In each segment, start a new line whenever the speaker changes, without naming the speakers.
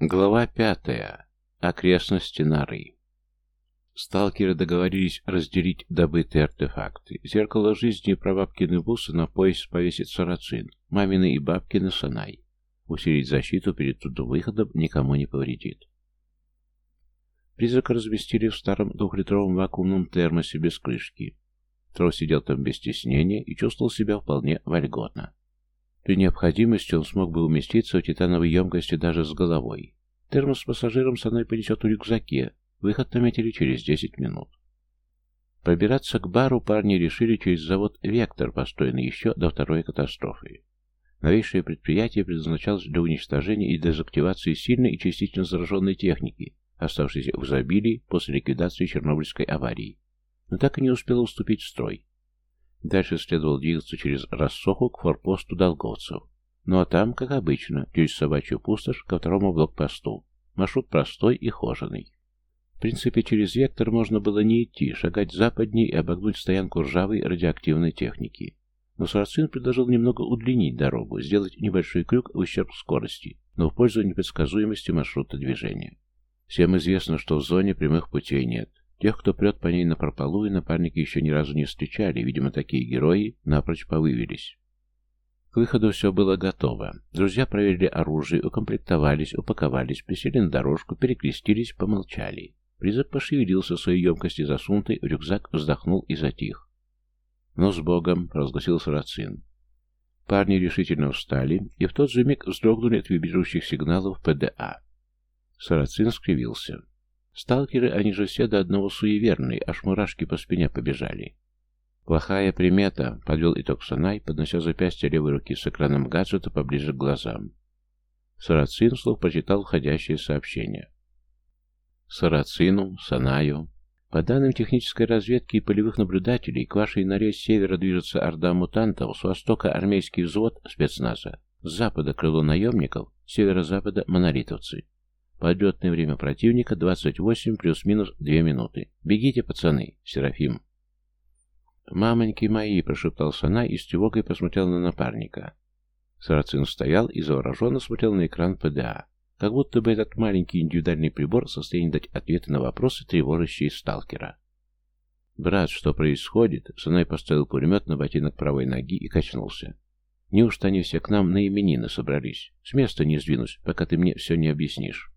Глава пятая. Окрестности норы. Сталкеры договорились разделить добытые артефакты. Зеркало жизни и прабабкины бусы на пояс повесит сарацин, мамины и бабкины санай. Усилить защиту перед выходом никому не повредит. Призрака разместили в старом двухлитровом вакуумном термосе без крышки. Тро сидел там без стеснения и чувствовал себя вполне вольготно. При необходимости он смог бы уместиться в титановой емкости даже с головой. Термос с пассажиром со мной понесет в рюкзаке. Выход наметили через 10 минут. Пробираться к бару парни решили через завод «Вектор», построенный еще до второй катастрофы. Новейшее предприятие предназначалось для уничтожения и дезактивации сильной и частично зараженной техники, оставшейся в изобилии после ликвидации Чернобыльской аварии, но так и не успело уступить в строй. Дальше следовало двигаться через рассоху к форпосту долговцев. Ну а там, как обычно, через собачью пустошь ко второму блокпосту. Маршрут простой и хоженый. В принципе, через вектор можно было не идти, шагать западнее и обогнуть стоянку ржавой радиоактивной техники. Но Сарацин предложил немного удлинить дорогу, сделать небольшой крюк в ущерб скорости, но в пользу непредсказуемости маршрута движения. Всем известно, что в зоне прямых путей нет. Тех, кто прет по ней на прополую, напарники еще ни разу не встречали, видимо, такие герои напрочь повывелись. К выходу все было готово. Друзья проверили оружие, укомплектовались, упаковались, присели на дорожку, перекрестились, помолчали. Призрак пошевелился в своей емкости засунутый, в рюкзак вздохнул и затих. «Ну, с Богом!» — разгласил Сарацин. Парни решительно встали, и в тот же миг вздрогнули от вибрирующих сигналов ПДА. Сарацин скривился. Сталкеры, они же все до одного суеверные, аж мурашки по спине побежали. «Плохая примета», — подвел итог Санай, поднося запястье левой руки с экраном гаджета поближе к глазам. Сарацин вслух прочитал входящее сообщение. Сарацину, Санаю. По данным технической разведки и полевых наблюдателей, к вашей норе с севера движется орда мутантов, с востока армейский взвод спецназа, с запада крыло наемников, с северо-запада монолитовцы. Подлетное время противника 28 плюс-минус 2 минуты. Бегите, пацаны, Серафим. «Мамоньки мои!» — прошептал Сана и с тревогой посмотрел на напарника. Сарацин стоял и завороженно смотрел на экран ПДА, как будто бы этот маленький индивидуальный прибор в состоянии дать ответы на вопросы, тревожащие сталкера. «Брат, что происходит?» Санай поставил пулемет на ботинок правой ноги и качнулся. «Неужто они все к нам на именины собрались? С места не сдвинусь, пока ты мне все не объяснишь».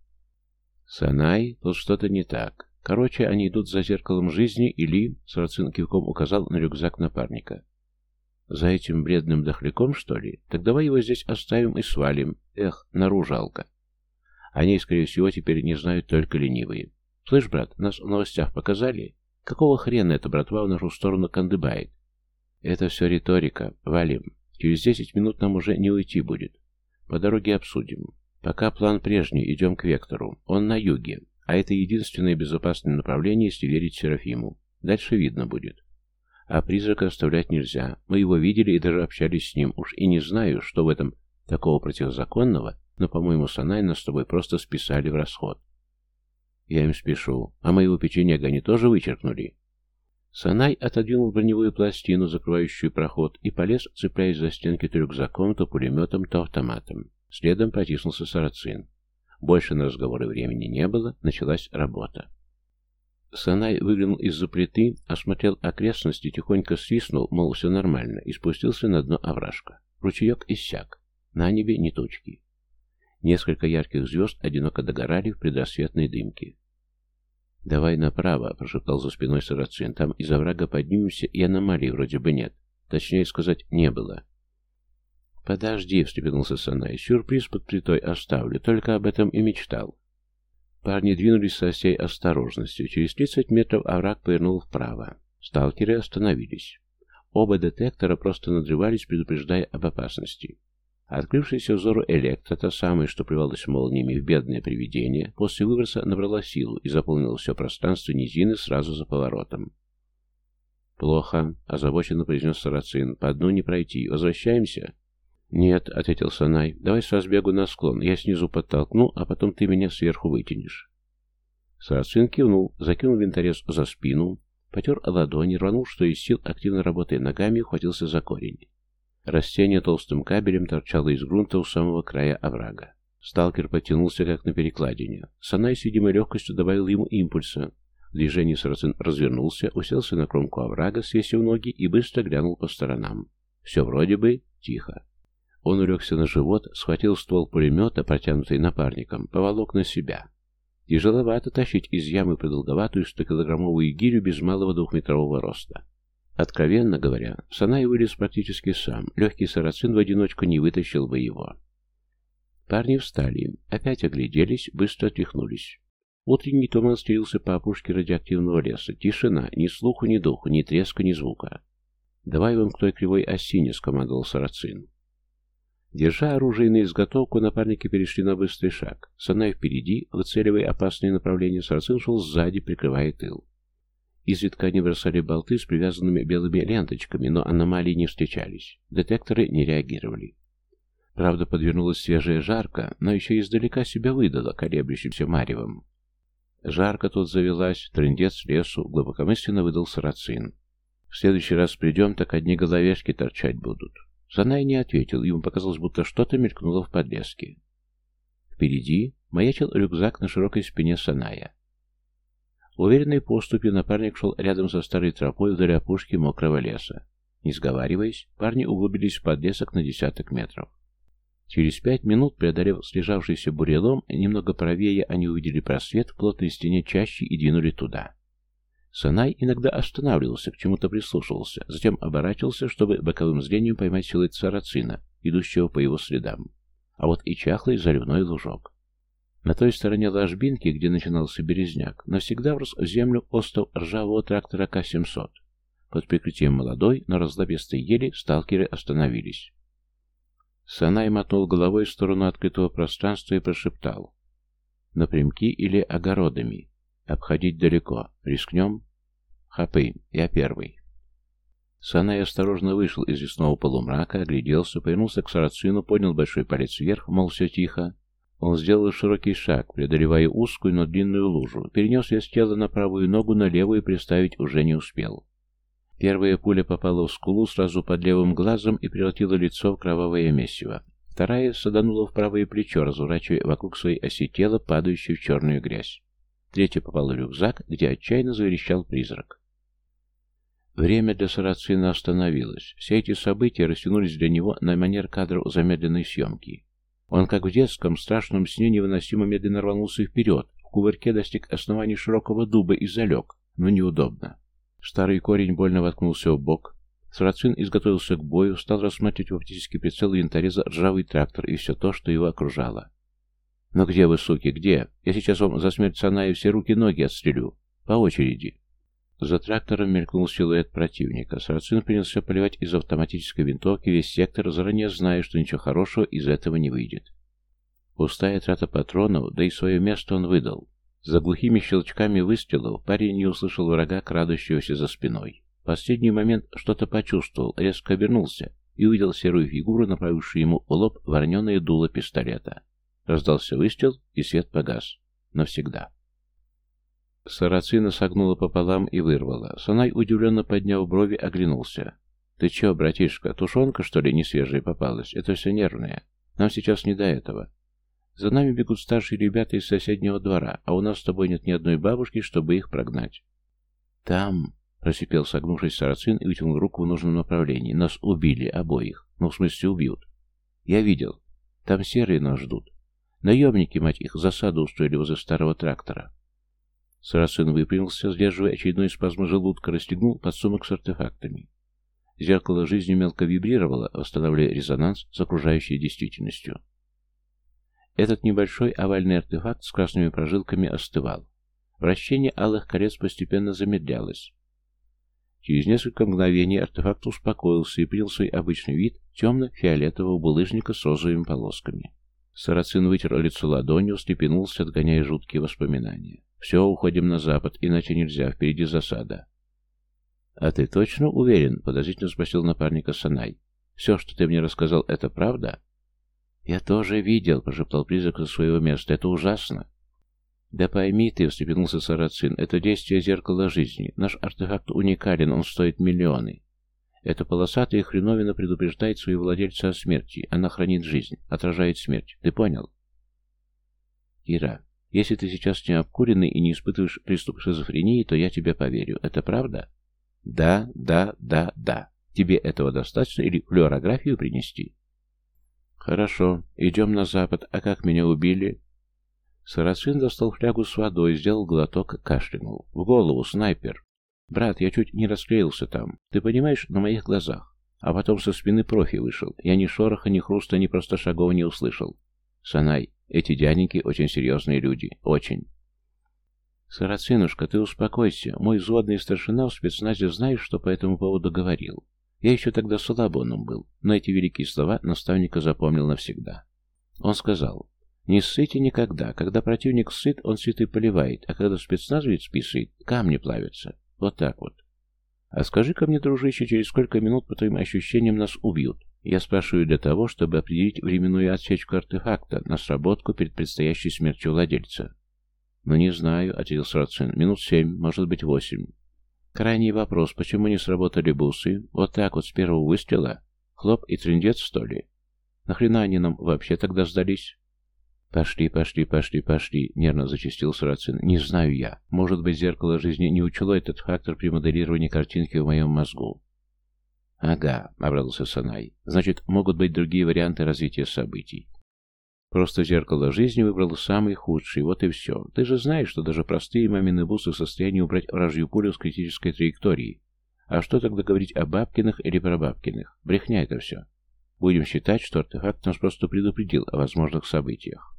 Санай, тут что-то не так. Короче, они идут за зеркалом жизни, или... Сарацин кивком указал на рюкзак напарника. За этим бредным дохляком, что ли? Так давай его здесь оставим и свалим. Эх, наружу жалко. Они, скорее всего, теперь не знают только ленивые. Слышь, брат, нас в новостях показали? Какого хрена эта братва в нашу сторону кандыбает? Это все риторика. Валим. Через десять минут нам уже не уйти будет. По дороге обсудим. Пока план прежний, идем к Вектору. Он на юге, а это единственное безопасное направление, если верить Серафиму. Дальше видно будет. А призрака оставлять нельзя. Мы его видели и даже общались с ним. Уж и не знаю, что в этом такого противозаконного, но, по-моему, Санай нас с тобой просто списали в расход. Я им спешу. А моего печенега они тоже вычеркнули? Санай отодвинул броневую пластину, закрывающую проход, и полез, цепляясь за стенки то рюкзаком, то пулеметом, то автоматом. Следом протиснулся Сарацин. Больше на разговоры времени не было, началась работа. Санай выглянул из-за плиты, осмотрел окрестности, тихонько свистнул, мол, все нормально, и спустился на дно овражка. Ручеек иссяк. На небе не тучки. Несколько ярких звезд одиноко догорали в предрассветной дымке. «Давай направо», — прошептал за спиной Сарацин. «Там из оврага поднимемся, и аномалий вроде бы нет. Точнее сказать, не было. «Подожди», — встрепенулся Санай, — «сюрприз под плитой оставлю, только об этом и мечтал». Парни двинулись со всей осторожностью. Через 30 метров овраг повернул вправо. Сталкеры остановились. Оба детектора просто надрывались, предупреждая об опасности. Открывшийся взору электро, то самое, что плевалось молниями в бедное привидение, после выброса набрала силу и заполнила все пространство низины сразу за поворотом. «Плохо», — озабоченно произнес Сарацин. «По дну не пройти. Возвращаемся?» «Нет», — ответил Санай, — «давай с разбегу на склон, я снизу подтолкну, а потом ты меня сверху вытянешь». Сарацин кивнул, закинул винторез за спину, потер ладони, рванул, что из сил, активно работая ногами, ухватился за корень. Растение толстым кабелем торчало из грунта у самого края оврага. Сталкер потянулся, как на перекладине. Санай с видимой легкостью добавил ему импульса. В движении Сарацин развернулся, уселся на кромку оврага, свесив ноги и быстро глянул по сторонам. Все вроде бы тихо. Он улегся на живот, схватил ствол пулемета, протянутый напарником, поволок на себя. Тяжеловато тащить из ямы продолговатую 100-килограммовую гирю без малого двухметрового роста. Откровенно говоря, Санай вылез практически сам, легкий сарацин в одиночку не вытащил бы его. Парни встали, опять огляделись, быстро отряхнулись. Утренний туман стелился по опушке радиоактивного леса. Тишина, ни слуху, ни духу, ни треска, ни звука. «Давай вон к той кривой осине», — скомандовал Сарацин. Держа оружие на изготовку, напарники перешли на быстрый шаг. Санай впереди, выцеливая опасные направления, Сарацин шел сзади, прикрывая тыл. Изредка они бросали болты с привязанными белыми ленточками, но аномалии не встречались. Детекторы не реагировали. Правда, подвернулась свежая жарко, но еще издалека себя выдала колеблющимся маревом. Жарко тут завелась, трындец лесу, глубокомысленно выдал сарацин. В следующий раз придем, так одни головешки торчать будут. Занай не ответил, ему показалось, будто что-то мелькнуло в подлеске. Впереди маячил рюкзак на широкой спине Саная. Уверенной поступью напарник шел рядом со старой тропой вдоль опушки мокрого леса. Не сговариваясь, парни углубились в подлесок на десяток метров. Через пять минут, преодолев слежавшийся бурелом, немного правее они увидели просвет в плотной стене чаще и двинули туда. Санай иногда останавливался, к чему-то прислушивался, затем оборачивался, чтобы боковым зрением поймать силуэт сарацина, идущего по его следам. А вот и чахлый заливной лужок. На той стороне ложбинки, где начинался березняк, навсегда врос в землю остов ржавого трактора К-700. Под прикрытием молодой, но разлобистой ели сталкеры остановились. Санай мотнул головой в сторону открытого пространства и прошептал. «Напрямки или огородами? Обходить далеко. Рискнем?» «Хапы, я первый». Санай осторожно вышел из лесного полумрака, огляделся, повернулся к сарацину, поднял большой палец вверх, мол, все тихо. Он сделал широкий шаг, преодолевая узкую, но длинную лужу, перенес вес тела на правую ногу, на левую приставить уже не успел. Первая пуля попала в скулу сразу под левым глазом и превратила лицо в кровавое месиво. Вторая саданула в правое плечо, разворачивая вокруг своей оси тела, падающую в черную грязь. Третья попала в рюкзак, где отчаянно заверещал призрак. Время для Сарацина остановилось. Все эти события растянулись для него на манер кадров замедленной съемки. Он, как в детском страшном сне, невыносимо медленно рванулся вперед, в кувырке достиг основания широкого дуба и залег, но неудобно. Старый корень больно воткнулся в бок. Сарацин изготовился к бою, стал рассматривать в оптический прицел янтареза ржавый трактор и все то, что его окружало. «Но где вы, суки, где? Я сейчас вам за смерть Саная все руки-ноги отстрелю. По очереди». За трактором мелькнул силуэт противника. Сарацин принялся поливать из автоматической винтовки весь сектор, заранее зная, что ничего хорошего из этого не выйдет. Пустая трата патронов, да и свое место он выдал. За глухими щелчками выстрелов парень не услышал врага, крадущегося за спиной. В последний момент что-то почувствовал, резко обернулся и увидел серую фигуру, направившую ему в лоб вороненое дуло пистолета. Раздался выстрел, и свет погас. Навсегда. Сарацина согнула пополам и вырвала. Санай, удивленно подняв брови, оглянулся. «Ты че, братишка, тушенка, что ли, не свежая попалась? Это все нервное. Нам сейчас не до этого. За нами бегут старшие ребята из соседнего двора, а у нас с тобой нет ни одной бабушки, чтобы их прогнать. Там, просипел согнувшись сарацин и вытянул руку в нужном направлении. Нас убили обоих. Ну, в смысле, убьют. Я видел. Там серые нас ждут. Наемники, мать их, засаду устроили возле старого трактора. Сарацин выпрямился, сдерживая очередной спазм желудка, расстегнул подсумок с артефактами. Зеркало жизни мелко вибрировало, восстанавливая резонанс с окружающей действительностью. Этот небольшой овальный артефакт с красными прожилками остывал. Вращение алых колец постепенно замедлялось. Через несколько мгновений артефакт успокоился и принял свой обычный вид темно-фиолетового булыжника с розовыми полосками. Сарацин вытер лицо ладонью, встрепенулся, отгоняя жуткие воспоминания. «Все, уходим на запад, иначе нельзя, впереди засада». «А ты точно уверен?» — подозрительно спросил напарника Санай. «Все, что ты мне рассказал, это правда?» «Я тоже видел», — прошептал призрак со своего места. «Это ужасно». «Да пойми ты», — встрепенулся Сарацин, — «это действие зеркала жизни. Наш артефакт уникален, он стоит миллионы. Эта полосатая хреновина предупреждает своего владельца о смерти. Она хранит жизнь, отражает смерть. Ты понял?» Ира, если ты сейчас не обкуренный и не испытываешь приступ шизофрении, то я тебе поверю. Это правда? Да, да, да, да. Тебе этого достаточно или флюорографию принести? Хорошо, идем на запад. А как меня убили? Сарацин достал флягу с водой, сделал глоток, кашлянул. В голову, снайпер. Брат, я чуть не расклеился там. Ты понимаешь, на моих глазах. А потом со спины профи вышел. Я ни шороха, ни хруста, ни просто шагов не услышал. Санай, эти дяденьки очень серьезные люди. Очень. Сарацинушка, ты успокойся. Мой взводный старшина в спецназе знаешь, что по этому поводу говорил. Я еще тогда салабоном был, но эти великие слова наставника запомнил навсегда. Он сказал, «Не ссыте никогда. Когда противник сыт, он цветы поливает, а когда спецназовец писает, камни плавятся. Вот так вот. А скажи-ка мне, дружище, через сколько минут, по твоим ощущениям, нас убьют? Я спрашиваю для того, чтобы определить временную отсечку артефакта на сработку перед предстоящей смертью владельца. «Ну, не знаю», — ответил Срацин. «Минут семь, может быть, восемь». Крайний вопрос, почему не сработали бусы? Вот так вот с первого выстрела? Хлоп и трендец, что ли? Нахрена они нам вообще тогда сдались? «Пошли, пошли, пошли, пошли», — нервно зачастил Сарацин. «Не знаю я. Может быть, зеркало жизни не учело этот фактор при моделировании картинки в моем мозгу». «Ага», — обрадовался Санай. «Значит, могут быть другие варианты развития событий. Просто зеркало жизни выбрало самый худший, вот и все. Ты же знаешь, что даже простые мамины бусы в состоянии убрать вражью пулю с критической траектории. А что тогда говорить о Бабкиных или прабабкиных? Брехня это все. Будем считать, что артефакт нас просто предупредил о возможных событиях.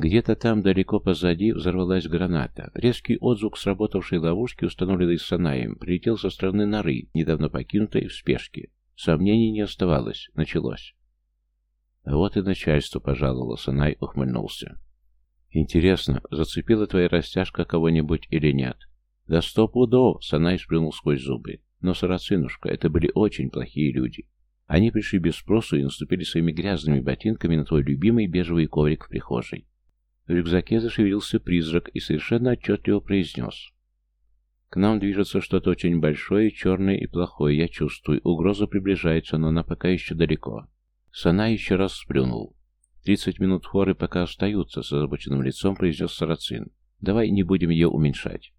Где-то там, далеко позади, взорвалась граната. Резкий отзвук сработавшей ловушки, установленной Санаем, прилетел со стороны норы, недавно покинутой в спешке. Сомнений не оставалось. Началось. Вот и начальство пожаловало, Санай ухмыльнулся. Интересно, зацепила твоя растяжка кого-нибудь или нет? Да сто пудов, Санай сплюнул сквозь зубы. Но, Сарацинушка, это были очень плохие люди. Они пришли без спросу и наступили своими грязными ботинками на твой любимый бежевый коврик в прихожей. В рюкзаке зашевелился призрак и совершенно отчетливо произнес. «К нам движется что-то очень большое, черное и плохое, я чувствую. Угроза приближается, но она пока еще далеко. Сана еще раз сплюнул. «Тридцать минут хоры пока остаются», — с озабоченным лицом произнес Сарацин. «Давай не будем ее уменьшать».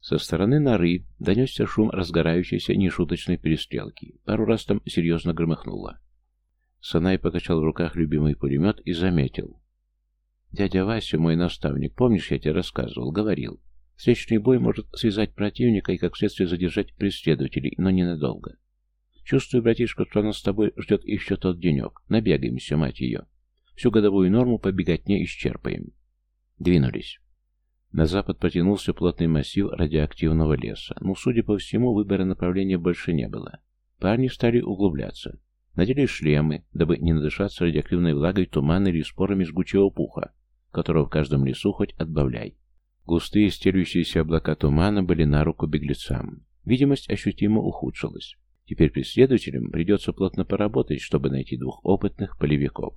Со стороны норы донесся шум разгорающейся нешуточной перестрелки. Пару раз там серьезно громыхнуло. Санай покачал в руках любимый пулемет и заметил. «Дядя Вася, мой наставник, помнишь, я тебе рассказывал, говорил. Встречный бой может связать противника и, как следствие, задержать преследователей, но ненадолго. Чувствую, братишка, что нас с тобой ждет еще тот денек. Набегаемся, мать ее. Всю годовую норму по беготне исчерпаем. Двинулись. На запад потянулся плотный массив радиоактивного леса. Но, судя по всему, выбора направления больше не было. Парни стали углубляться. Надели шлемы, дабы не надышаться радиоактивной влагой тумана или спорами жгучего пуха, которого в каждом лесу хоть отбавляй. Густые стелющиеся облака тумана были на руку беглецам. Видимость ощутимо ухудшилась. Теперь преследователям придется плотно поработать, чтобы найти двух опытных полевиков.